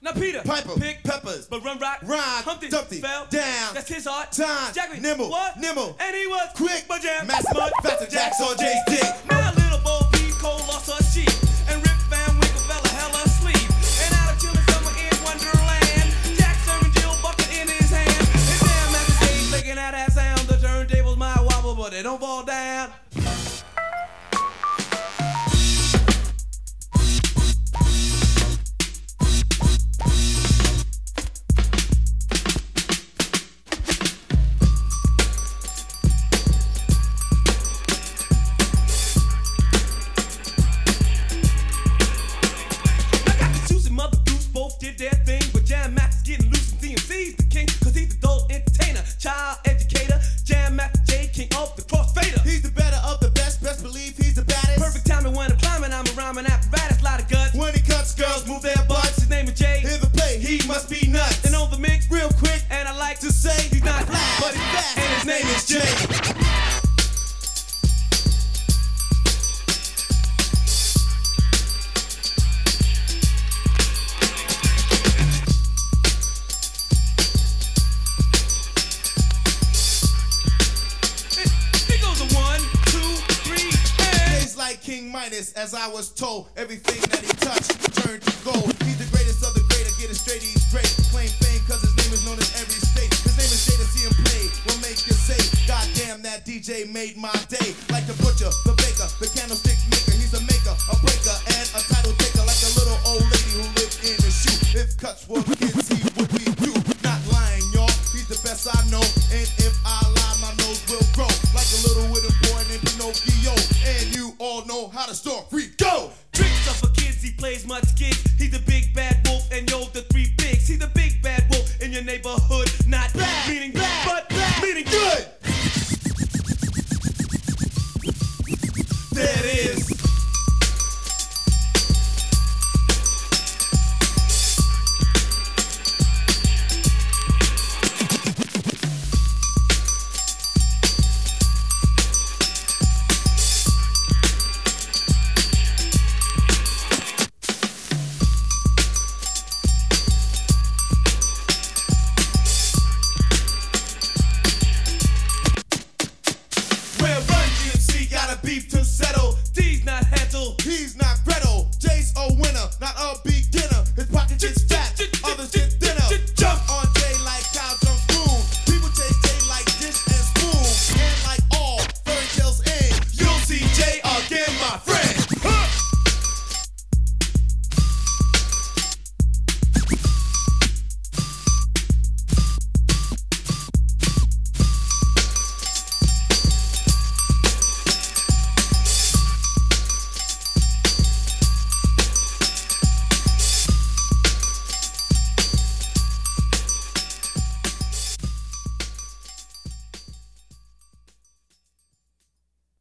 Now Peter, Piper, pick, peppers, but run rock, rhyme, Humpty, Dumpty, fell down, That's his art. time, Jackie, nimble, what? nimble, and he was quick, but jam, massive, mud, faster, Jack's on Jay's dick. Now little Bo Peep Cole lost her sheep, and Rip Van Winkle fell a hell asleep. And out of chilling summer in Wonderland, Jack serving Jill bucket in his hand. And Jam Master Jay's making that ass sound. The turntables might wobble, but they don't fall down. Apparatus, lot of guts. When he cuts, girls move their butts. His name is Jay, Hear the play, he must be nuts. and on the mix, real quick, Midas, as I was told, everything that he touched turned to gold. He's the greatest of the great, I get it straight, he's great. Claim fame cause his name is known in every state. His name is Jay to see him play, will make you say, God damn, that DJ made my day. Like the butcher, the baker, the candlestick maker, he's a maker, a breaker, all know how the story go. Tricks up for kids, he plays much kids. He's a big bad wolf, and yo, the three bigs. He's a big bad wolf in your neighborhood. Not bad, meaning bad, but bad, meaning good. That is. to settle. D's not handle. He's